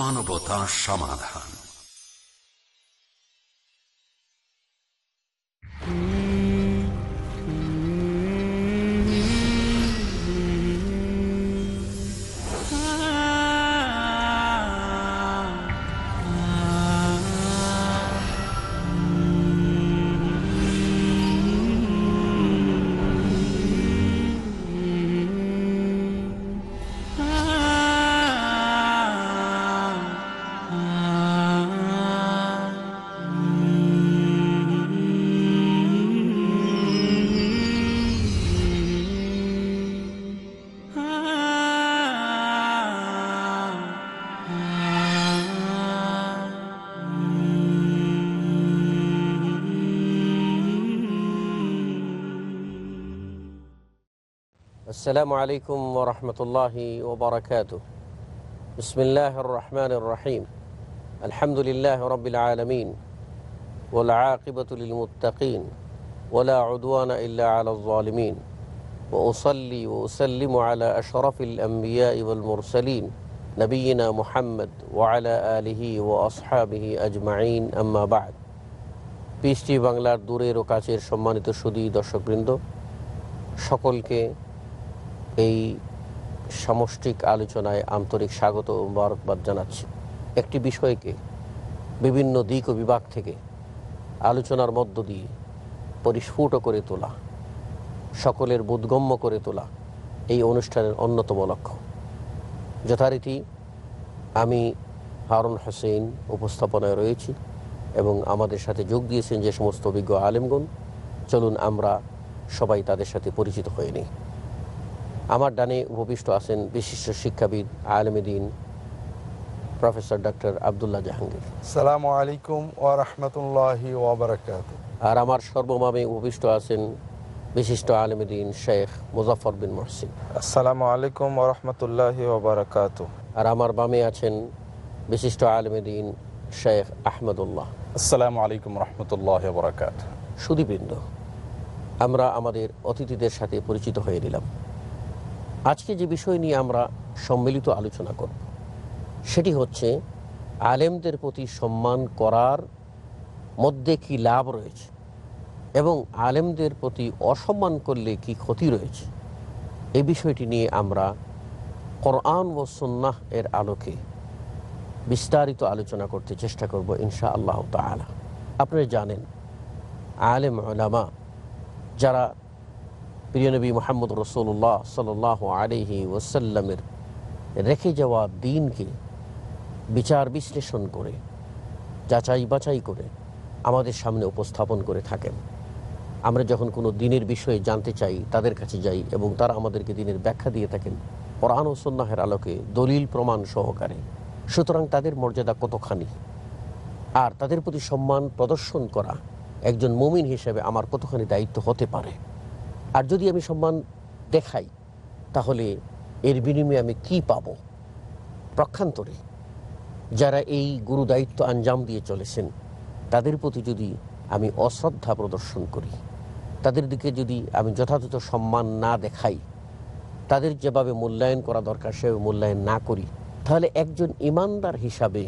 মানবতা সমাধান। السلام عليكم ورحمة الله وبركاته بسم الله الرحمن الرحيم الحمد لله رب العالمين والعاقبة للمتقين ولا عدوان إلا على الظالمين وأصلي وأسلم على أشرف الأنبياء والمرسلين نبينا محمد وعلى آله وأصحابه أجمعين أما بعد পিএসটি বাংলার দূরের ও কাছের সম্মানিত সুদী দর্শকবৃন্দ সকলকে এই সামষ্টিক আলোচনায় আন্তরিক স্বাগত ও মোবারকবাদ জানাচ্ছি। একটি বিষয়কে বিভিন্ন দিক ও বিভাগ থেকে আলোচনার মধ্য দিয়ে পরিস্ফুট করে তোলা, সকলের বোধগম্য করে তোলা এই অনুষ্ঠানের অন্যতম লক্ষ্য। যথারীতি আমি হারুন হোসেন উপস্থাপনায় রয়েছি এবং আমাদের সাথে যোগ দিয়েছেন যে সমস্ত অভিজ্ঞ আলেমগণ। চলুন আমরা সবাই তাদের সাথে পরিচিত হয়ে নিই। আমার ডানে উপবিষ্ট আছেন বিশিষ্ট শিক্ষাবিদ আলমদিন প্রফেসর ডক্টর আবদুল্লাহ জাহাঙ্গীর। সালামু আলাইকুম ওয়া রাহমাতুল্লাহি ওয়া বারাকাতুহু। আর আমার সর্বমামে উপবিষ্ট আছেন বিশিষ্ট আলমদিন শেখ মুজাফর বিন মহসিন। আসসালামু আলাইকুম ওয়া রাহমাতুল্লাহি ওয়া বারাকাতুহু। আর আমার বামে আছেন বিশিষ্ট আলমদিন শেখ আহমদুল্লাহ। আসসালামু আলাইকুম রহমতুল্লাহ বরাকাত সুদীবৃন্দ আমরা আমাদের অতিথিদের সাথে পরিচিত হয়ে নিলাম। আজকে যে বিষয় নিয়ে আমরা সম্মিলিত আলোচনা করব, সেটি হচ্ছে আলেমদের প্রতি সম্মান করার মধ্যে কি লাভ রয়েছে এবং আলেমদের প্রতি অসম্মান করলে কি ক্ষতি রয়েছে? এই বিষয়টি নিয়ে আমরা কোরআন ও সন্ন্যাহ এর আলোকে বিস্তারিত আলোচনা করতে চেষ্টা করব ইনশা আল্লাহ তালা আপনারা জানেন, আলেম ওলামা যারা প্রিয়নবী মোহাম্মদ রসুল্লাহ সাল আলিহি ওসাল্লামের রেখে যাওয়া দিনকে বিচার বিশ্লেষণ করে, যাচাই বাছাই করে আমাদের সামনে উপস্থাপন করে থাকেন। আমরা যখন কোনো দিনের বিষয়ে জানতে চাই, তাদের কাছে যাই এবং তারা আমাদেরকে দিনের ব্যাখ্যা দিয়ে থাকেন, কোরআন ও সন্ন্যাহের আলোকে দলিল প্রমাণ সহকারে। সুতরাং তাদের মর্যাদা কতখানি? আর তাদের প্রতি সম্মান প্রদর্শন করা একজন মুমিন হিসেবে আমার কতখানি দায়িত্ব হতে পারে? আর যদি আমি সম্মান দেখাই, তাহলে এর বিনিময়ে আমি কি পাব? প্রক্ষান্তরে যারা এই গুরু দায়িত্ব আঞ্জাম দিয়ে চলেছেন, তাদের প্রতি যদি আমি অশ্রদ্ধা প্রদর্শন করি, তাদের দিকে যদি আমি যথাযথ সম্মান না দেখাই, তাদের যেভাবে মূল্যায়ন করা দরকার সেভাবে মূল্যায়ন না করি, তাহলে একজন ইমানদার হিসাবে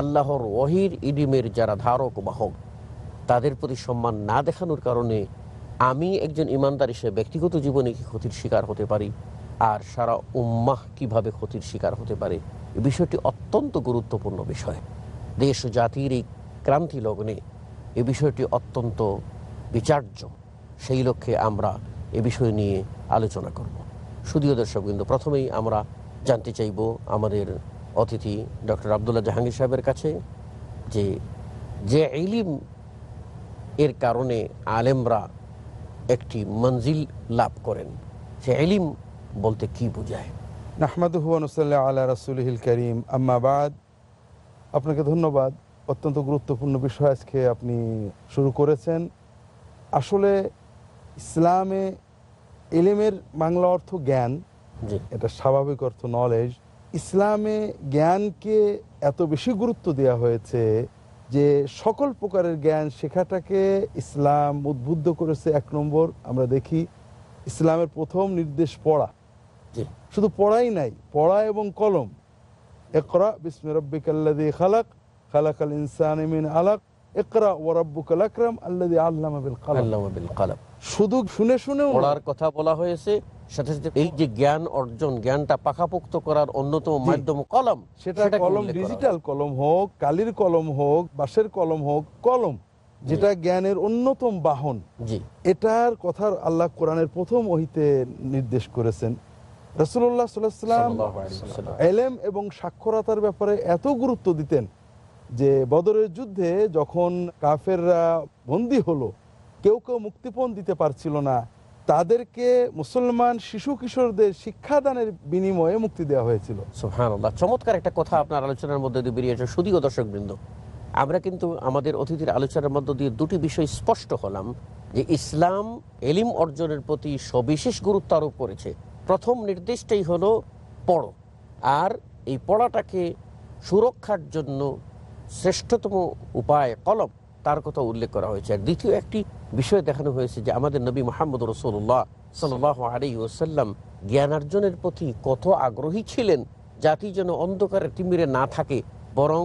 আল্লাহর ওহির ইডিমের যারা ধারক বাহক, তাদের প্রতি সম্মান না দেখানোর কারণে আমি একজন ইমানদার হিসেবে ব্যক্তিগত জীবনে কি ক্ষতির শিকার হতে পারি? আর সারা উম্মাহ কীভাবে ক্ষতির শিকার হতে পারে? এই বিষয়টি অত্যন্ত গুরুত্বপূর্ণ বিষয়। দেশ জাতির এই ক্রান্তি লগ্নে এ বিষয়টি অত্যন্ত বিচার্য। সেই লক্ষ্যে আমরা এ বিষয় নিয়ে আলোচনা করব। শুধুও দর্শক কিন্তু প্রথমেই আমরা জানতে চাইব আমাদের অতিথি ডক্টর আবদুল্লাহ জাহাঙ্গীর সাহেবের কাছে যে যে ইলিম এর কারণে আলেমরা একটি মঞ্জিল লাভ করেন। সে এলিম বলতে কি বোঝায়? নাহমাদুহু ওয়া নুসাল্লি আলা রাসূলিহিল কারীম। আম্মা বাদ। আপনাকে ধন্যবাদ। অত্যন্ত গুরুত্বপূর্ণ বিষয় আজকে আপনি শুরু করেছেন। আসলে ইসলামে এলিমের বাংলা অর্থ জ্ঞান এটা স্বাভাবিক অর্থ নলেজ ইসলামে জ্ঞানকে এত বেশি গুরুত্ব দেওয়া হয়েছে যে সকল প্রকারের জ্ঞান শেখাটাকে ইসলাম উদ্বুদ্ধ করেছে এক নম্বর আমরা দেখি ইসলামের প্রথম নির্দেশ পড়া। শুধু পড়াই নাই পড়া এবং কলম। একরা বিসমি রব্বিকাল্লাযী খালাক খালাকাল ইনসানা মিন আলাক একরা ওয়া রাব্বুকাল আকরাম বিল কালাম। শুধু শুনে শুনেও না, পড়ার কথা বলা হয়েছে সাথে সাথে এই যে জ্ঞান অর্জন জ্ঞানটা পাকাপোক্ত করার অন্যতম মাধ্যম কলম সেটা কলম ডিজিটাল কলম হোক কালির কলম হোক বাঁশের কলম হোক কলম যেটা জ্ঞানের অন্যতম বাহন। জি। এটার কথা আল্লাহ কোরআনের প্রথম ওহিতে নির্দেশ করেছেন। রসুল্লাহ সাল্লাম। এলেম এবং সাক্ষরতার ব্যাপারে এত গুরুত্ব দিতেন যে বদরের যুদ্ধে যখন কাফেররা বন্দী হলো কেউ কেউ মুক্তিপণ দিতে পারছিল না তাদেরকে মুসলমান শিশু কিশোরদের শিক্ষাদানের বিনিময়ে মুক্তি দেওয়া হয়েছিল। চমৎকার একটা কথা আপনার আলোচনার মধ্যে দিয়ে বেরিয়েছে শুধুও দর্শক বৃন্দ আমরা কিন্তু আমাদের অতিথির আলোচনার মধ্য দিয়ে দুটি বিষয় স্পষ্ট হলাম যে ইসলাম এলিম অর্জনের প্রতি সবিশেষ গুরুত্ব আরোপ করেছে। প্রথম নির্দেশটাই হলো পড়ো, আর এই পড়াটাকে সুরক্ষার জন্য শ্রেষ্ঠতম উপায় কলম, তার কথা উল্লেখ করা হয়েছে। আর দ্বিতীয় একটি বিষয় দেখানো হয়েছে যে আমাদের নবী মোহাম্মদ রসুল্লাহ সাল আলী ওসাল্লাম জ্ঞানার্জনের প্রতি কত আগ্রহী ছিলেন জাতি যেন অন্ধকারে তিমিরে না থাকে বরং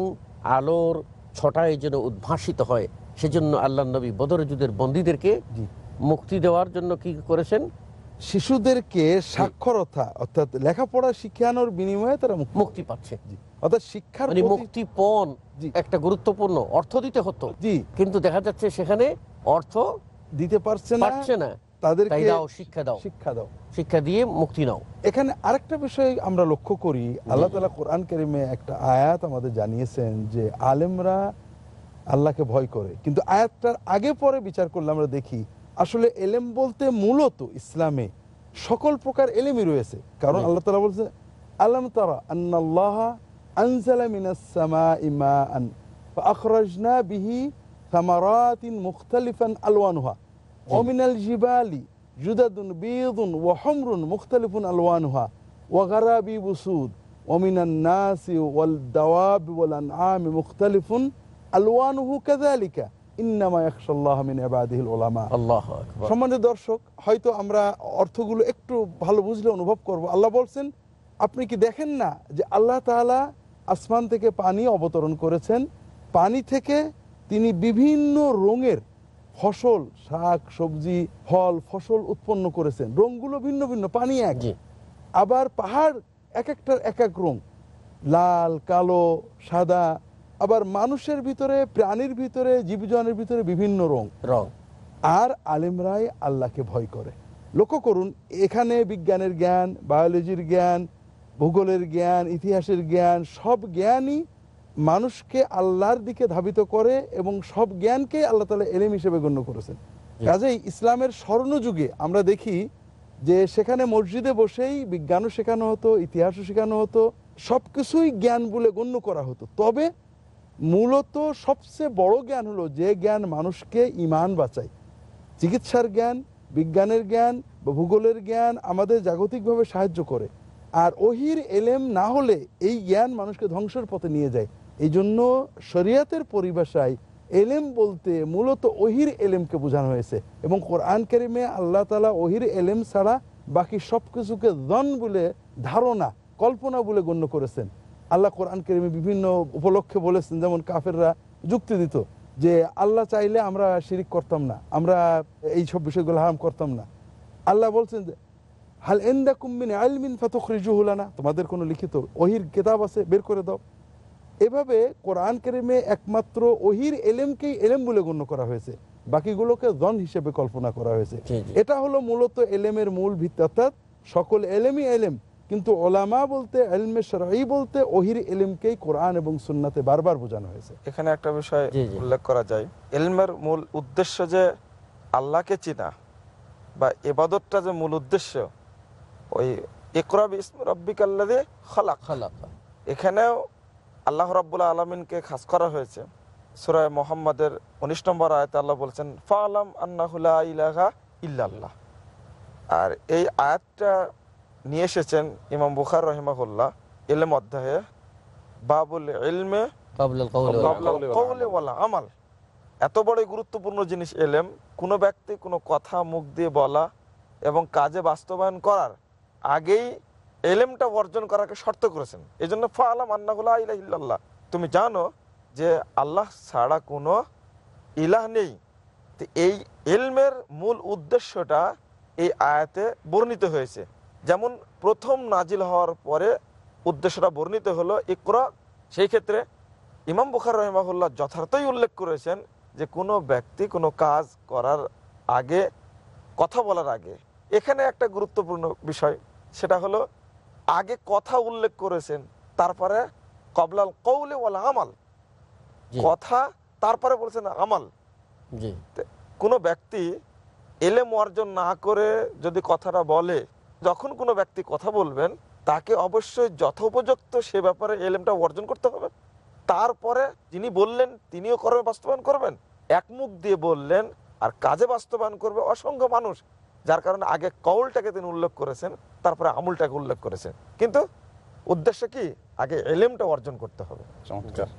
আলোর ছটায় যেন উদ্ভাসিত হয়। সেজন্য আল্লাহ নবী বদরযুদের বন্দীদেরকে মুক্তি দেওয়ার জন্য কি করেছেন? শিশুদেরকে সাক্ষরতা অর্থাৎ লেখাপড়া শিখানোর বিনিময়ে তারা মুক্তি পাচ্ছে। অর্থাৎ শিক্ষার মানে মুক্তিপণ একটা গুরুত্বপূর্ণ অর্থ দিতে হতো। জি। কিন্তু দেখা যাচ্ছে সেখানে অর্থ দিতে পারছে না। পাচ্ছে না। তাদেরকে দাও শিক্ষা দাও। শিক্ষা দাও। শিক্ষা দিয়ে মুক্তি নাও। এখানে আরেকটা বিষয় আমরা লক্ষ্য করি। আল্লাহ তালা কোরআন কারিমে একটা আয়াত আমাদের জানিয়েছেন যে আলেমরা আল্লাহকে ভয় করে। কিন্তু আয়াতটার আগে পরে বিচার করলে আমরা দেখি আসলে এলেম বলতে মূলত ইসলামে সকল প্রকার এলেমই রয়েছে কারণ জি। আল্লাহ তালা বলছে আলম তারা আন্নাল্লাহ আনজালা মিনাস সামাই মাআন فأخرجنا به ثمرات مختلفا ألوانها ومن الجبال جدد بيض وحمر مختلف ألوانها وغرابيب سود ومن الناس والدواب والأنعام مختلف ألوانه كذلك সম্মানিত দর্শক হয়তো আমরা অর্থগুলো একটু ভালো বুঝলে অনুভব করব। আল্লাহ বলছেন আপনি কি দেখেন না যে আল্লাহ তালা আসমান থেকে পানি অবতরণ করেছেন? পানি থেকে তিনি বিভিন্ন রঙের ফসল শাক সবজি ফল ফসল উৎপন্ন করেছেন। রঙগুলো ভিন্ন ভিন্ন পানি এক। আবার পাহাড় এক একটার এক এক রং। লাল কালো সাদা আবার মানুষের ভিতরে প্রাণীর ভিতরে জীবজনের ভিতরে বিভিন্ন রং। রং। আর আলেমরাই আল্লাহকে ভয় করে। লক্ষ্য করুন এখানে বিজ্ঞানের জ্ঞান বায়োলজির জ্ঞান ভূগোলের জ্ঞান ইতিহাসের জ্ঞান সব জ্ঞানই মানুষকে আল্লাহর দিকে ধাবিত করে এবং সব জ্ঞানকে আল্লাহ তালা এলেম হিসেবে গণ্য করেছেন। কাজেই ইসলামের স্বর্ণযুগে আমরা দেখি যে সেখানে মসজিদে বসেই বিজ্ঞানও শেখানো হতো ইতিহাসও শেখানো হতো সব কিছুই জ্ঞান বলে গণ্য করা হতো। তবে মূলত সবচেয়ে বড় জ্ঞান হলো যে জ্ঞান মানুষকে ইমান বাঁচায়। চিকিৎসার জ্ঞান, বিজ্ঞানের জ্ঞান বা ভূগোলের জ্ঞান আমাদের জাগতিকভাবে সাহায্য করে। আর ওহির এলেম না হলে এই জ্ঞান মানুষকে ধ্বংসের পথে নিয়ে যায়। এই জন্য শরিয়াতের পরিভাষায় এলেম বলতে মূলত ওহির এলেমকে বোঝানো হয়েছে এবং কোরআন কারিমে আল্লাহ তালা ওহির এলেম ছাড়া বাকি সব কিছুকে জন বলে ধারণা, কল্পনা বলে গণ্য করেছেন। আল্লাহ কোরআন কারিমে বিভিন্ন উপলক্ষে বলেছেন যেমন কাফেররা যুক্তি দিত যে আল্লাহ চাইলে আমরা শিরিক করতাম না আমরা এই সব বিষয়গুলো হারাম করতাম না। আল্লাহ বলছেন যে হাল এন্দা কুম্মিন আলমিন ফাতখরিজুহুলানা তোমাদের কোনো লিখিত ওহির কেতাব আছে? বের করে দাও। এভাবে কোরআন কেরিমে একমাত্র ওহির এলেমকেই এলেম বলে গণ্য করা হয়েছে। বাকিগুলোকে জন হিসেবে কল্পনা করা হয়েছে। এটা হলো মূলত এলেমের মূল ভিত্তি অর্থাৎ সকল এলেমই এলেম। কিন্তু ওলামা বলতে এলমে শরঈ বলতে ওহির এলিমকেই কোরআন এবং সুন্নাতে বারবার বোঝানো হয়েছে। এখানে একটা বিষয়। উল্লেখ করা যায়। এলমের মূল উদ্দেশ্য যে আল্লাহকে চিনা বা এবাদতটা যে মূল উদ্দেশ্য ওই ইকরাব রব্বিক আল্লাদে খলাক। খালাকা। এখানেও আল্লাহ রাব্বুল্লাহ আলমিনকে খাস করা হয়েছে। সুরায় মোহাম্মদের উনিশ নম্বর আয়তে আল্লাহ বলছেন ফালাম আন্নাহুল্লাহ ইলাহা ইল্লাল্লাহ। আর এই আয়াতটা নিয়ে এসেছেন ইমাম বুখার রহিমাহুল্লাহ এলেম অধ্যায়ে বাবুল ইলমে আমল। এত বড় গুরুত্বপূর্ণ জিনিস এলেম কোনো ব্যক্তি কোনো কথা মুখ দিয়ে বলা এবং কাজে বাস্তবায়ন করার আগেই এলেমটা অর্জন করাকে শর্ত করেছেন। এই জন্য ফা আলাম আন্নাহুল্লাহ তুমি জানো যে আল্লাহ ছাড়া কোনো ইলাহ নেই। তো এই এলমের মূল উদ্দেশ্যটা এই আয়াতে বর্ণিত হয়েছে। যেমন প্রথম নাজিল হওয়ার পরে উদ্দেশ্যটা বর্ণিত হলো ইকরা সেই ক্ষেত্রে ইমাম বুখার রহমাহুল্লাহ যথার্থই উল্লেখ করেছেন যে কোনো ব্যক্তি কোনো কাজ করার আগে কথা বলার আগে এখানে একটা গুরুত্বপূর্ণ বিষয় সেটা হলো আগে কথা উল্লেখ করেছেন তারপরে কবলাল কৌলে ওয়াল আমাল। কথা তারপরে বলছেন আমাল। কোনো ব্যক্তি এলেম অর্জন না করে যদি কথাটা বলে যখন কোনো ব্যক্তি কথা বলবেন, তাকে অবশ্যই যথোপযুক্ত সে ব্যাপারে এলেমটা অর্জন করতে হবে। তারপরে যিনি বললেন, তিনিও কর্মে বাস্তবায়ন করবেন। এক মুখ দিয়ে বললেন আর কাজে বাস্তবায়ন করবে অসংখ্য মানুষ, যার কারণে আগে কৌলটাকে তিনি উল্লেখ করেছেন, তারপরে আমুলটাকে উল্লেখ করেছেন। কিন্তু উদ্দেশ্য কি? আগে এলেমটা অর্জন করতে হবে। চমৎকার।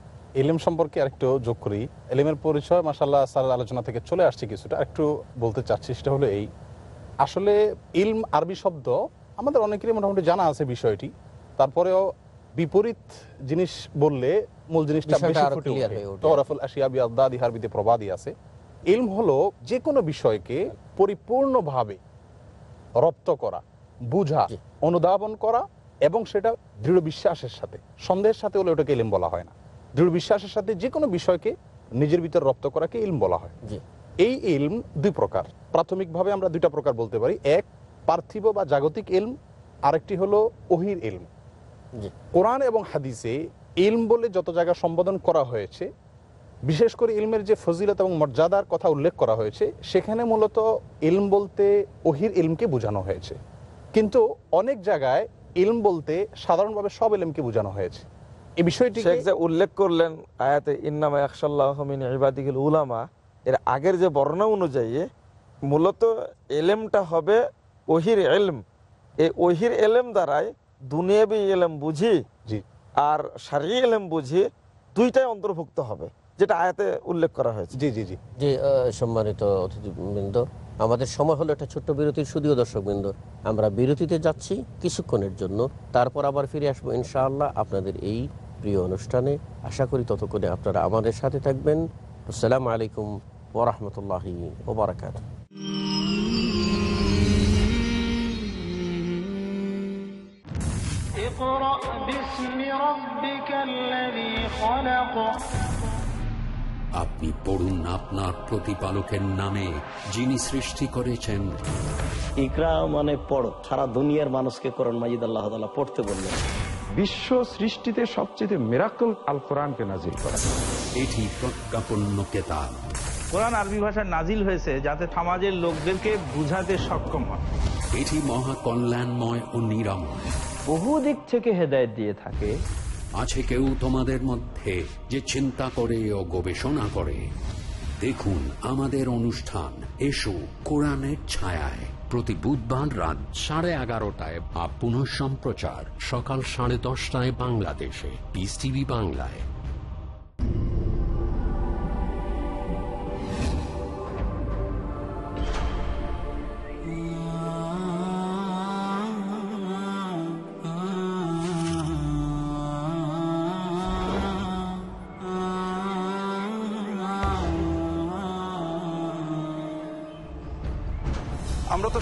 সম্পর্কে আরেকটু যোগ করি। এলিমের পরিচয় মাসাল্লাহ সাল আলোচনা থেকে চলে আসছে কিছুটা। একটু বলতে চাচ্ছি, সেটা হলো এই। আসলে ইলম আরবি শব্দ আমাদের অনেকেরই মোটামুটি জানা আছে বিষয়টি। তারপরেও বিপরীত জিনিস বললে মূল জিনিসটা। তরাফুল আশিয়া হারবিতে প্রবাদী আছে। ইলম হলো যে কোনো বিষয়কে পরিপূর্ণভাবে রপ্ত করা বুঝা অনুধাবন করা এবং সেটা দৃঢ় বিশ্বাসের সাথে সন্দেহের সাথে হলে ওটাকে ইলম বলা হয় না। দৃঢ় বিশ্বাসের সাথে যে কোনো বিষয়কে নিজের ভিতর রপ্ত করাকে ইলম বলা হয়। এই ইলম দুই প্রকার। প্রাথমিকভাবে আমরা দুইটা প্রকার বলতে পারি। এক পার্থিব বা জাগতিক ইলম। আরেকটি হলো ওহির ইলম। কোরআন এবং হাদিসে ইলম বলে যত জায়গা সম্বোধন করা হয়েছে বিশেষ করে ইলমের যে ফজিলত এবং মর্যাদার কথা উল্লেখ করা হয়েছে সেখানে মূলত ইলম বলতে ওহির ইলমকে বোঝানো হয়েছে। কিন্তু অনেক জায়গায় ইলম বলতে সাধারণভাবে সব ইলমকে বোঝানো হয়েছে। এই বিষয়টি উল্লেখ করলেন আয়াতে ইন্নামা একশাল্লাহমিন ইবাদিকুল উলামা এর আগের যে বর্ণনা অনুযায়ী মূলত এলেমটা হবে ওহির এলম। এই ওহির এলেম দ্বারাই দুনিয়াবি এলেম বুঝি জি। আর সারি এলেম বুঝি দুইটাই অন্তর্ভুক্ত হবে যেটা আয়াতে উল্লেখ করা হয়েছে। জি জি জি। জি সম্মানিত অতিথিবৃন্দ আমাদের সময় হলো একটা ছোট্ট বিরতির শুধুও দর্শকবৃন্দ। আমরা বিরতিতে যাচ্ছি কিছুক্ষণের জন্য তারপর আবার ফিরে আসব ইনশাআল্লাহ আপনাদের এই প্রিয় অনুষ্ঠানে। আশা করি ততক্ষণে আপনারা আমাদের সাথে থাকবেন। আসসালামু আলাইকুম ওরহমতুল্লাহি ওবরাকাত اقرأ باسم ربك الذي خلق আপনি পড়ুন আপনার প্রতিপালকের নামে যিনি সৃষ্টি করেছেন ইকরা মানে পড়ো সারা দুনিয়ার মানুষকে কোরআন মাজিদ আল্লাহ তাআলা পড়তে বললেন বিশ্ব সৃষ্টিতে সবচেয়ে মেরাকল আল কোরআনকে নাজিল করা এটি প্রজ্ঞাপন্য কেতাব কোরআন আরবি ভাষায় নাজিল হয়েছে যাতে সমাজের লোকদেরকে বুঝাতে সক্ষম হয়। এটি মহা কল্যাণময় ও নিরাময়। বহু দিক থেকে হেদায়েত দিয়ে থাকে। আছে কেউ তোমাদের মধ্যে যে চিন্তা করে ও গবেষণা করে। দেখুন আমাদের অনুষ্ঠান এসো কোরআনের ছায়ায়। প্রতি বুধবার রাত সাড়ে এগারোটায় বা পুনঃ সম্প্রচার সকাল সাড়ে দশটায় বাংলাদেশে। পিস টিভি বাংলায়।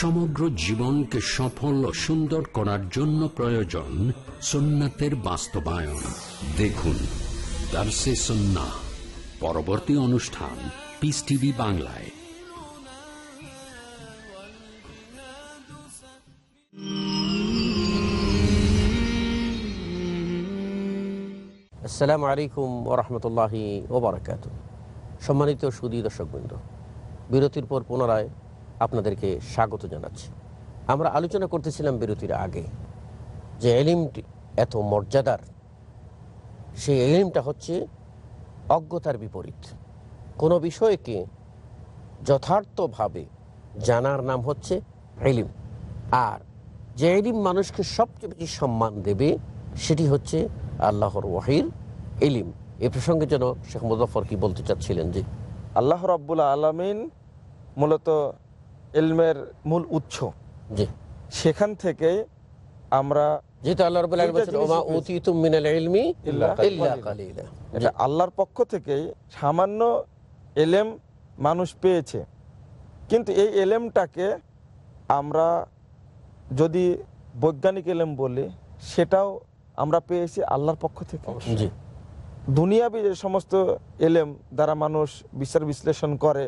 সমগ্র জীবনকে সফল ও সুন্দর করার জন্য প্রয়োজন সুন্নাতের বাস্তবায়ন। দেখুন, দার্সে সন্না, পরবর্তী অনুষ্ঠান পিস টিভি বাংলায়। আসসালামু আলাইকুম ওরহমতুল্লাহি ওবরাকাত সম্মানিত সুদী দর্শকবৃন্দ, বিরতির পর পুনরায় আপনাদেরকে স্বাগত জানাচ্ছি। আমরা আলোচনা করতেছিলাম বিরতির আগে যে এলিমটি এত মর্যাদার, সেই এলিমটা হচ্ছে অজ্ঞতার বিপরীত। কোনো বিষয়কে যথার্থভাবে জানার নাম হচ্ছে এলিম। আর যে এলিম মানুষকে সবচেয়ে বেশি সম্মান দেবে, সেটি হচ্ছে আল্লাহর ওয়াহির এলিম। এ প্রসঙ্গে যেন শেখ মুজফর কি বলতে চাচ্ছিলেন যে, আল্লাহ রাব্বুল আলমিন মূলত এলমের মূল উৎস। জি। সেখান থেকে আমরা যেহেতু আল্লাহ রবুল্লাহ দুইটা বলছেন ওমা উতিতুম মিনাল ইলমি ইল্লা ইল্লা কালিলা। কালিলা। এটা আল্লাহর পক্ষ থেকেই সামান্য এলেম মানুষ পেয়েছে। কিন্তু এই এলেমটাকে আমরা যদি বৈজ্ঞানিক এলেম বলি সেটাও আমরা পেয়েছি আল্লাহর পক্ষ থেকে। জি দুনিয়াবি যে সমস্ত এলেম দ্বারা মানুষ বিচার বিশ্লেষণ করে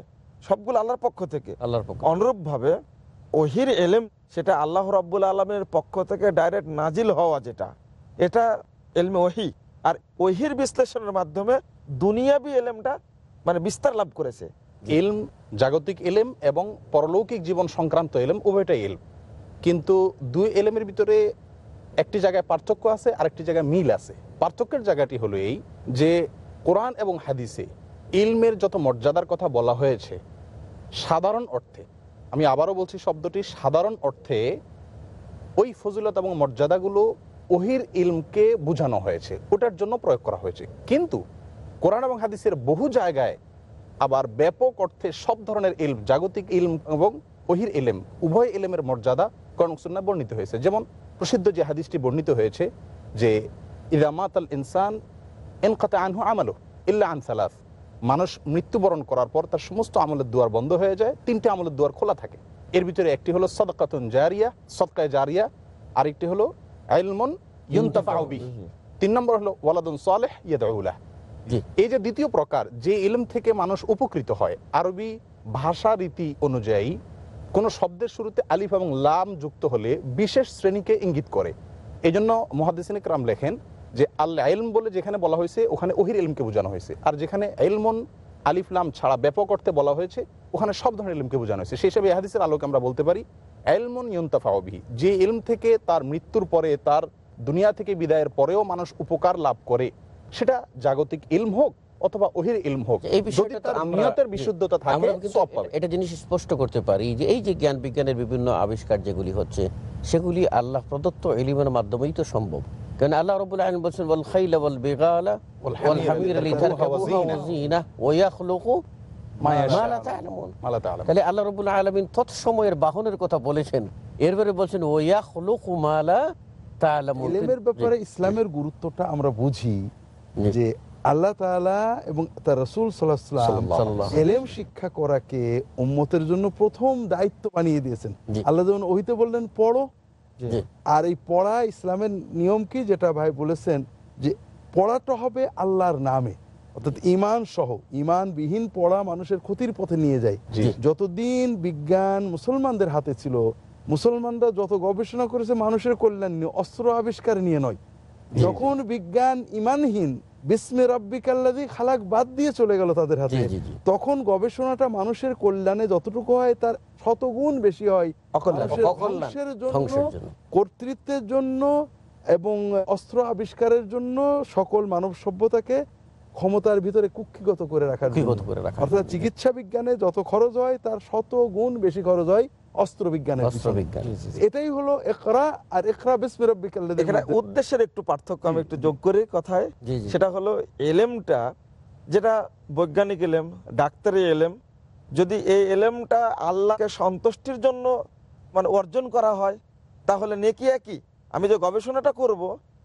সবগুলো আল্লাহর পক্ষ থেকে। আল্লাহর পক্ষ অনুরূপভাবে ওহির এলেম সেটা আল্লাহ রাব্বুল আলমের পক্ষ থেকে ডাইরেক্ট নাজিল হওয়া যেটা এটা এলমে ওহি। আর ওহির বিশ্লেষণের মাধ্যমে দুনিয়াবি এলেমটা মানে বিস্তার লাভ করেছে। ইলম জাগতিক এলেম এবং পরলৌকিক জীবন সংক্রান্ত এলেম উভয়টাই এলম। কিন্তু দুই এলেমের ভিতরে একটি জায়গায় পার্থক্য আছে আরেকটি জায়গায় মিল আছে। পার্থক্যের জায়গাটি হলো এই যে কোরআন এবং হাদিসে ইলমের যত মর্যাদার কথা বলা হয়েছে সাধারণ অর্থে, আমি আবারও বলছি শব্দটি, সাধারণ অর্থে ওই ফজিলত এবং মর্যাদাগুলো ওহির ইলমকে বোঝানো হয়েছে, ওটার জন্য প্রয়োগ করা হয়েছে। কিন্তু কোরআন এবং হাদিসের বহু জায়গায় আবার ব্যাপক অর্থে সব ধরনের ইলম, জাগতিক ইলম এবং ওহির ইলেম, উভয় ইলেমের মর্যাদা কর্মসন্না বর্ণিত হয়েছে। যেমন প্রসিদ্ধ যে হাদিসটি বর্ণিত হয়েছে যে ইরামাত আল ইনসান এনকাতে আনহু আমালো ইল্লা আন সালাস। মানুষ মৃত্যুবরণ করার পর তার সমস্ত আমলের দুয়ার বন্ধ হয়ে যায় তিনটে আমলের দুয়ার খোলা থাকে। এর ভিতরে একটি হলো সদকাতুন জারিয়া সদকায় জারিয়া আরেকটি হলো আইলমন ইউনতাফাউ বিহি। তিন নম্বর হলো ওয়ালাদুন সালেহ ইয়াদউলাহ জি। এই যে দ্বিতীয় প্রকার যে ইলম থেকে মানুষ উপকৃত হয় আরবি ভাষা রীতি অনুযায়ী কোন শব্দের শুরুতে আলিফ এবং লাম যুক্ত হলে বিশেষ শ্রেণীকে ইঙ্গিত করে। এই জন্য মহাদিসিন ইকরাম লেখেন যে আল্লাহ এলম বলে যেখানে বলা হয়েছে ওখানে ওহির এলমকে বোঝানো হয়েছে। আর যেখানে এলমন আলিফলাম ছাড়া ব্যাপক অর্থে বলা হয়েছে ওখানে সব ধরনের এলমকে বোঝানো হয়েছে। সেই হিসাবে এই হাদিসের আলোকে আমরা বলতে পারি এলমন ইয়ন্তাফাওবিহি যে এলম থেকে তার মৃত্যুর পরে তার দুনিয়া থেকে বিদায়ের পরেও মানুষ উপকার লাভ করে সেটা জাগতিক ইলম হোক অথবা ওহির ইলম হোক এই বিষয়টা নিয়তের বিশুদ্ধতা থাকে এটা জিনিস স্পষ্ট করতে পারি যে এই যে জ্ঞান বিজ্ঞানের বিভিন্ন আবিষ্কার যেগুলি হচ্ছে সেগুলি আল্লাহ প্রদত্ত এলিমের মাধ্যমেই তো সম্ভব। কারণ আল্লাহ রবুল আলম বলছেন বল খাইলা বল বেগালা ওয়াল ওয়াল হামিরা হামিরা লিতারকাবুহা ওয়া লিতারকাবুহা ওয়া জিনা ওয়া ইয়াখলুকু মা মা ইয়াশা। লা তা'লামুন। মালা তাআলাম। তাহলে আল্লাহ রবুল আলমিন তৎসময়ের বাহনের কথা বলেছেন এরপরে বলছেন ওয়া খলুকু মালা তা'লামুন। ব্যাপারে ইসলামের গুরুত্বটা আমরা বুঝি যে আল্লাহ তাআলা এবং তার রসুল এলেম শিক্ষা করাকে উম্মতের জন্য প্রথম দায়িত্ব বানিয়ে দিয়েছেন আল্লাহ যেমন ওহিতে বললেন পড়ো। আর এই পড়া ইসলামের নিয়ম কি? যেটা ভাই বলেছেন যে পড়াটা হবে আল্লাহর নামে। অর্থাৎ ইমান সহ ইমানবিহীন পড়া মানুষের ক্ষতির পথে নিয়ে যায়। যতদিন বিজ্ঞান মুসলমানদের হাতে ছিল মুসলমানরা যত গবেষণা করেছে মানুষের কল্যাণ নিয়ে অস্ত্র আবিষ্কার নিয়ে নয়। যখন বিজ্ঞান ইমানহীন বিস্মে রব্বিকাল্লাদি খালাক বাদ দিয়ে চলে গেল তাদের হাতে। তখন গবেষণাটা মানুষের কল্যাণে যতটুকু হয় তার শতগুণ বেশি হয়। মানুষের। জন্য কর্তৃত্বের জন্য এবং অস্ত্র আবিষ্কারের জন্য সকল মানব সভ্যতাকে ক্ষমতার ভিতরে কুক্ষিগত করে রাখার জন্য। করে রাখার অর্থাৎ চিকিৎসা বিজ্ঞানে যত খরচ হয় তার শত গুণ বেশি খরচ হয় অস্ত্র বিজ্ঞানের অস্ত্র পিছনে। বিজ্ঞান এটাই হলো একরা আর একরা বিসমি রাব্বিকাল্লাযী এখানে মধ্যে। উদ্দেশ্যের একটু পার্থক্য আমি একটু যোগ করি কথায়। জি, জি। সেটা হলো এলেমটা যেটা বৈজ্ঞানিক এলেম ডাক্তারি এলেম যদি এই এলেমটা আল্লাহকে সন্তুষ্টির জন্য মানে অর্জন করা হয় তাহলে নেকি একই? আমি যে গবেষণাটা করব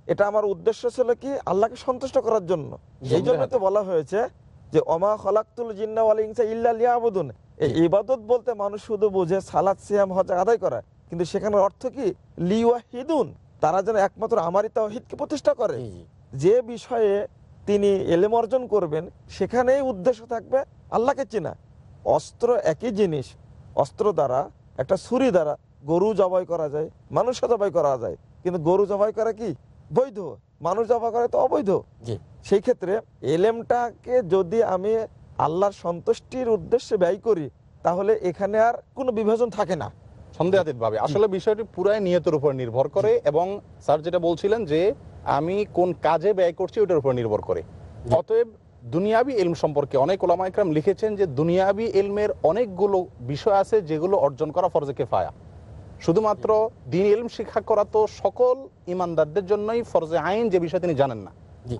এটা আমার উদ্দেশ্য ছিল কি? আল্লাহকে সন্তুষ্ট করার জন্য। এই জন্য তো বলা হয়েছে যে অমা খলাক্তুল জিন্না ওয়াল ইনসা ইল্লা লিয়াবুদুন। এই ইবাদত বলতে মানুষ শুধু বোঝে সালাত সিয়াম হজ আদায় করা কিন্তু সেখানে অর্থ কি? লিওয়াহিদুন। তারা যেন একমাত্র আমারই তাওহিদকে প্রতিষ্ঠা করে। যে বিষয়ে তিনি এলেম অর্জন করবেন সেখানেই উদ্দেশ্য থাকবে আল্লাহকে চেনা। অস্ত্র একই জিনিস। অস্ত্র দ্বারা একটা ছুরি দ্বারা গরু জবাই করা যায় মানুষও জবাই করা যায়। কিন্তু গরু জবাই করা কি? বৈধ। মানুষ জবাই করে তো অবৈধ। সেই ক্ষেত্রে এলেমটাকে যদি আমি আল্লাহর সন্তুষ্টির উদ্দেশ্যে ব্যয় করি তাহলে এখানে আর কোনো বিভাজন থাকে না। সন্দেহাতীত ভাবে। আসলে বিষয়টি পুরাই নিয়তের উপর নির্ভর করে এবং স্যার যেটা বলছিলেন যে আমি কোন কাজে ব্যয় করছি ওটার উপর নির্ভর করে। অতএব দুনিয়াবি এলম সম্পর্কে অনেক ওলামা ইকরাম লিখেছেন যে দুনিয়াবি এলমের অনেকগুলো বিষয় আছে যেগুলো অর্জন করা ফরজে কেফায়া। শুধুমাত্র দিন এলম শিক্ষা করা তো সকল ইমানদারদের জন্যই ফরজে আইন যে বিষয় তিনি জানেন না।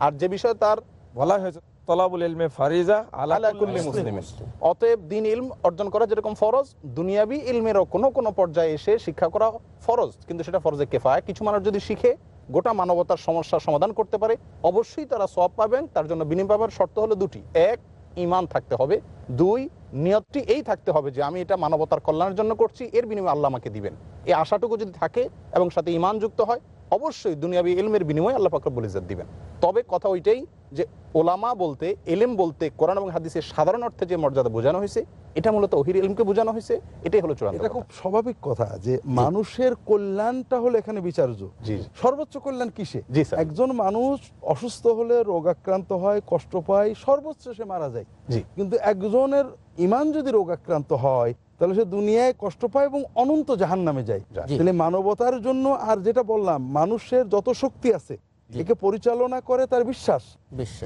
আর যে বিষয় তার বলা হয়েছে তলাবুল ফারিজা আলা আলা কুল্লি কুল্লি মুসলিমিন। অতএব দিন ইলম অর্জন করা যেরকম ফরজ দুনিয়াবি ইলমেরও কোনো কোনো পর্যায়ে এসে শিক্ষা করা ফরজ কিন্তু সেটা ফরজে কেফায়। কিছু মানুষ যদি শিখে গোটা মানবতার সমস্যার সমাধান করতে পারে অবশ্যই তারা সব পাবেন তার জন্য বিনিময় পাবার শর্ত হলো দুটি। এক ইমান থাকতে হবে। দুই, নিয়তটি এই থাকতে হবে যে আমি এটা মানবতার কল্যাণের জন্য করছি, এর বিনিময়ে আল্লাহ আমাকে দিবেন। এই আশাটুকু যদি থাকে এবং সাথে ইমান যুক্ত হয় অবশ্যই দুনিয়াবি ইলমের বিনিময়ে আল্লাহ ফাকরবুল ইজ্জত দিবেন। তবে কথা ওইটাই যে ওলামা বলতে এলেম বলতে কোরআন এবং হাদিসের সাধারণ অর্থে যে মর্যাদা বোঝানো হয়েছে এটা মূলত ওহির এলমকে বোঝানো হয়েছে এটাই হলো চূড়ান্ত এটা খুব স্বাভাবিক কথা যে মানুষের কল্যাণটা হলো এখানে বিচার্য। জি সর্বোচ্চ কল্যাণ কিসে? জি একজন মানুষ অসুস্থ হলে রোগাক্রান্ত হয় কষ্ট পায় সর্বোচ্চ সে মারা যায়। জি। কিন্তু একজনের ইমান যদি রোগাক্রান্ত হয় তাহলে সে দুনিয়ায় কষ্ট পায় এবং অনন্ত জাহান নামে যায়। তাহলে মানবতার জন্য আর যেটা বললাম মানুষের যত শক্তি আছে একে পরিচালনা করে তার বিশ্বাস।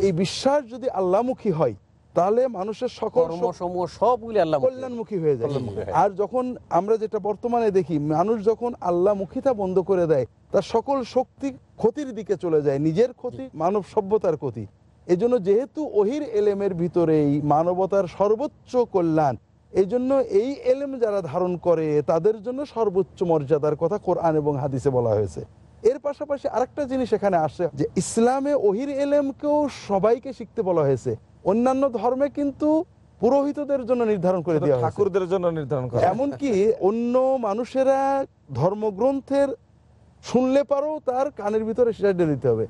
এই বিশ্বাস যদি আল্লাহমুখী হয় তাহলে মানুষের সকল কর্মসমূহ সবগুলি আল্লাহ কল্যাণমুখী হয়ে যায়। আর যখন আমরা যেটা বর্তমানে দেখি মানুষ যখন আল্লাহ মুখিতা বন্ধ করে দেয় তার সকল শক্তি ক্ষতির দিকে চলে যায়। নিজের ক্ষতি মানব সভ্যতার ক্ষতি। এজন্য যেহেতু ওহির এলেমের ভিতরেই মানবতার সর্বোচ্চ কল্যাণ এই জন্য এই এলেম যারা ধারণ করে তাদের জন্য সর্বোচ্চ মর্যাদার কথা কোরআন এবং হাদিসে বলা হয়েছে। এর পাশাপাশি আরেকটা জিনিস এখানে আসে যে ইসলামে ওহির এলেমকেও সবাইকে শিখতে বলা হয়েছে। অন্যান্য ধর্মে কিন্তু পুরোহিতদের জন্য নির্ধারণ করে দেওয়া ঠাকুরদের জন্য নির্ধারণ করা এমনকি অন্য মানুষেরা ধর্মগ্রন্থের শুনলে পারো তার কানের ভিতরে সেটা ঢেলে দিতে হবে।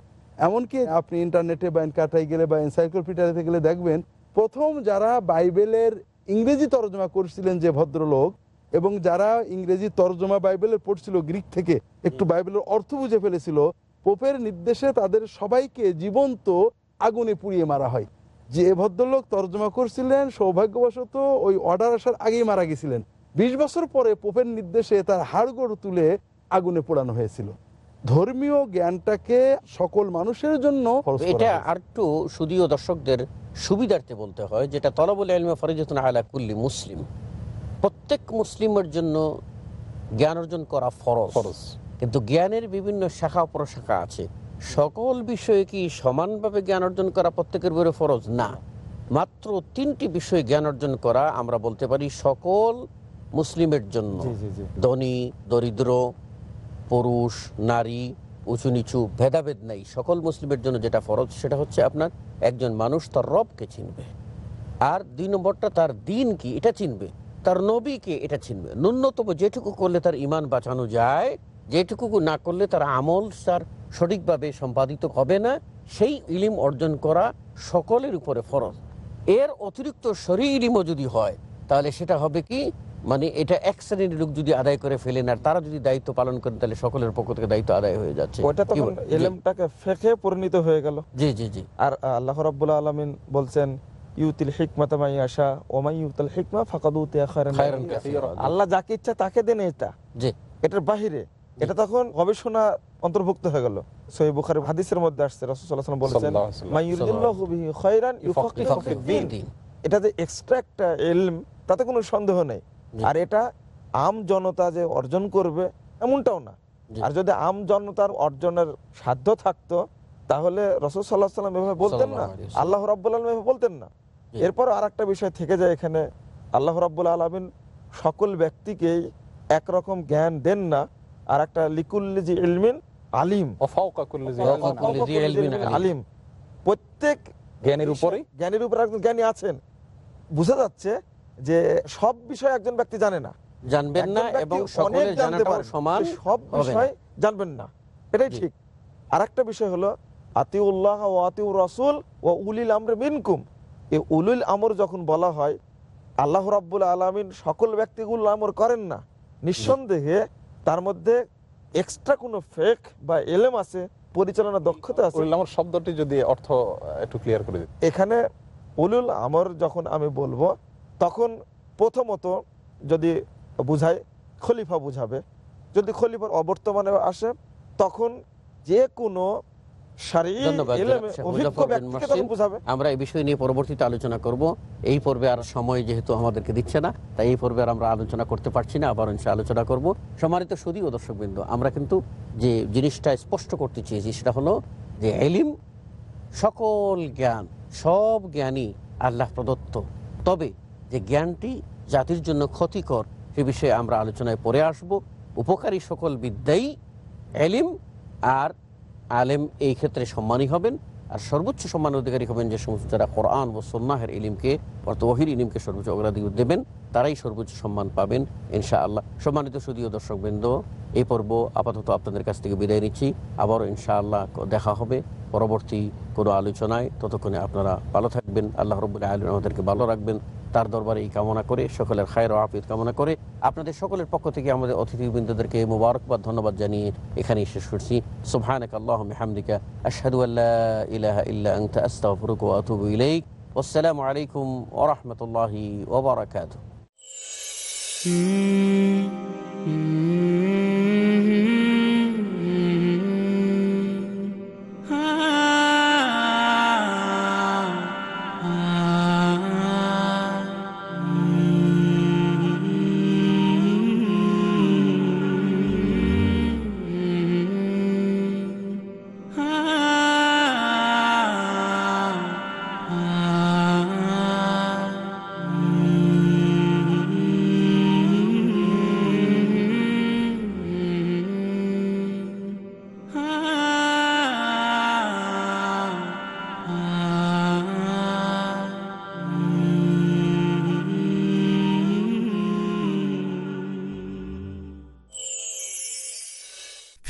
এমনকি আপনি ইন্টারনেটে বা কাটাই গেলে বা এনসাইক্লোপিডিয়াতে গেলে দেখবেন প্রথম যারা বাইবেলের ইংরেজি তরজমা করছিলেন যে ভদ্রলোক এবং যারা ইংরেজি তর্জমা বাইবেলের পড়ছিল গ্রিক থেকে একটু বাইবেলের অর্থ বুঝে ফেলেছিল পোপের নির্দেশে তাদের সবাইকে জীবন্ত আগুনে পুড়িয়ে মারা হয়। যে এ ভদ্রলোক তর্জমা করছিলেন সৌভাগ্যবশত ওই অর্ডার আসার আগেই মারা গেছিলেন। বিশ বছর পরে পোপের নির্দেশে তার হাড়গোড় তুলে আগুনে পোড়ানো হয়েছিল। ধর্মীয় জ্ঞানটাকে সকল মানুষের জন্য এটা। আর একটু সুদীয় দর্শকদের সুবিধার্থে বলতে হয় যেটা তলাবুল এলমে ফরিজতুন আলা কুল্লি মুসলিম। প্রত্যেক মুসলিমের জন্য জ্ঞান অর্জন করা ফরজ। ফরজ। কিন্তু জ্ঞানের বিভিন্ন শাখা প্রশাখা আছে। সকল বিষয়ে কি সমানভাবে জ্ঞান অর্জন করা প্রত্যেকের উপরে ফরজ? না। মাত্র তিনটি বিষয়ে জ্ঞান অর্জন করা আমরা বলতে পারি সকল মুসলিমের জন্য। ধনী দরিদ্র পুরুষ নারী উঁচু নিচু ভেদাভেদ নাই। সকল মুসলিমের জন্য যেটা ফরজ, সেটা হচ্ছে আপনার একজন মানুষ তার রবকে চিনবে। আর দুই নম্বরটা, তার দিন কি এটা চিনবে, তার নবীকে এটা চিনবে। ন্যূনতম যেটুকু করলে তার ইমান বাঁচানো যায়, যেটুকু না করলে তার আমল তার সঠিকভাবে সম্পাদিত হবে না, সেই ইলিম অর্জন করা সকলের উপরে ফরজ। এর অতিরিক্ত শরীর ইলিমও যদি হয়, তাহলে সেটা হবে কি? মানে এটা এক শ্রেণির লোক যদি আদায় করে ফেলেন আর তারা যদি দায়িত্ব পালন করেন তাহলে সকলের পক্ষ থেকে দায়িত্ব আদায় হয়ে যাচ্ছে। তখন এলেমটাকে ফেকে পরিণত হয়ে গেল। জি জি জি। আর আল্লাহ রাব্বুল আলামিন বলছেন ইউতিল হিকমাতা মাই আশা ওমাই ইউতিল হিকমা খায়রান। আল্লাহ যাকে ইচ্ছা তাকে দেন এটা। জি। এটার বাহিরে এটা তখন গবেষণা অন্তর্ভুক্ত হয়ে গেল। সহি বুখারী হাদিসের মধ্যে আসছে রাসূল সাল্লাল্লাহু আলাইহি ওয়াসাল্লাম বলেছেন বিহি খায়রান ফিদ্দীন। এটা যে এক্সট্রা একটা ইলম তাতে কোনো সন্দেহ নেই। আর এটা আম জনতা যে অর্জন করবে এমনটাও না। আর যদি আম জনতার অর্জনের সাধ্য থাকতো তাহলে রসুল সাল্লাহ সাল্লাম এভাবে বলতেন না। আল্লাহ রাব্বুল আলম এভাবে বলতেন না। এরপর আর একটা বিষয় থেকে যায় এখানে। আল্লাহ রাব্বুল আলমিন সকল ব্যক্তিকেই একরকম জ্ঞান দেন না। আর একটা লিকুল্লি জি ইলমিন আলিম। আলিম। আলিম। প্রত্যেক জ্ঞানের উপরেই? জ্ঞানের উপরে একজন জ্ঞানী আছেন। বোঝা যাচ্ছে যে সব বিষয় একজন ব্যক্তি জানে না। জানবেন না এবং জানতে জানাটাও সমান সব বিষয় জানবেন না। এটাই ঠিক। আর একটা বিষয় হলো আতিউল্লাহ ও আতিউর রসুল ও উলিল আমরে মিনকুম। এই উলুল আমর যখন বলা হয় আল্লাহ রাব্বুল আলমিন সকল ব্যক্তিগুলো আমর করেন না। নিঃসন্দেহে তার মধ্যে এক্সট্রা কোনো ফেক বা এলেম আছে পরিচালনা দক্ষতা আছে। উলিল আমর শব্দটি যদি অর্থ একটু ক্লিয়ার করে দিন এখানে উলুল আমর যখন আমি বলব তখন প্রথমত যদি বুঝায় খলিফা বুঝাবে। যদি খলিফার অবর্তমানে আসে তখন যে কোনো আমরা এই বিষয় নিয়ে পরবর্তীতে আলোচনা করব। এই পর্বে আর সময় যেহেতু আমাদেরকে দিচ্ছে না তাই এই পর্বে আর আমরা আলোচনা করতে পারছি না আবার ইনশা আলোচনা করব। সম্মানিত সুদী ও দর্শকবৃন্দ আমরা কিন্তু যে জিনিসটা স্পষ্ট করতে চেয়েছি সেটা হলো যে এলিম সকল জ্ঞান সব জ্ঞানই আল্লাহ প্রদত্ত। তবে যে জ্ঞানটি জাতির জন্য ক্ষতিকর সে বিষয়ে আমরা আলোচনায় পরে আসব। উপকারী সকল বিদ্যাই এলিম আর আলেম এই ক্ষেত্রে সম্মানী হবেন। আর সর্বোচ্চ সম্মান অধিকারী হবেন যে সমস্ত যারা কোরআন ও সন্ন্যাহের ইলিমকে অর্থ ওহির ইলিমকে সর্বোচ্চ অগ্রাধিকার দেবেন, তারাই সর্বোচ্চ সম্মান পাবেন ইনশা আল্লাহ সম্মানিত সুদীয় দর্শকবৃন্দ, এই পর্ব আপাতত আপনাদের কাছ থেকে বিদায় নিচ্ছি। আবারও ইনশাআল্লাহ দেখা হবে পরবর্তী কোনো আলোচনায়। ততক্ষণে আপনারা ভালো থাকবেন। আল্লাহ রবুল্লাহ আলম আমাদেরকে ভালো রাখবেন। তার দরবারে এই কামনা করে, সকলের খায়ের ও কামনা করে, আপনাদের সকলের পক্ষ থেকে আমাদের অতিথিবৃন্দদেরকে মুবারকবাদ ধন্যবাদ জানিয়ে এখানেই শেষ করছি। সুবহানাক আল্লাহুম্মা হামদিকা, আশহাদু আল্লা আলাইকুম ওয়া রাহমাতুল্লাহি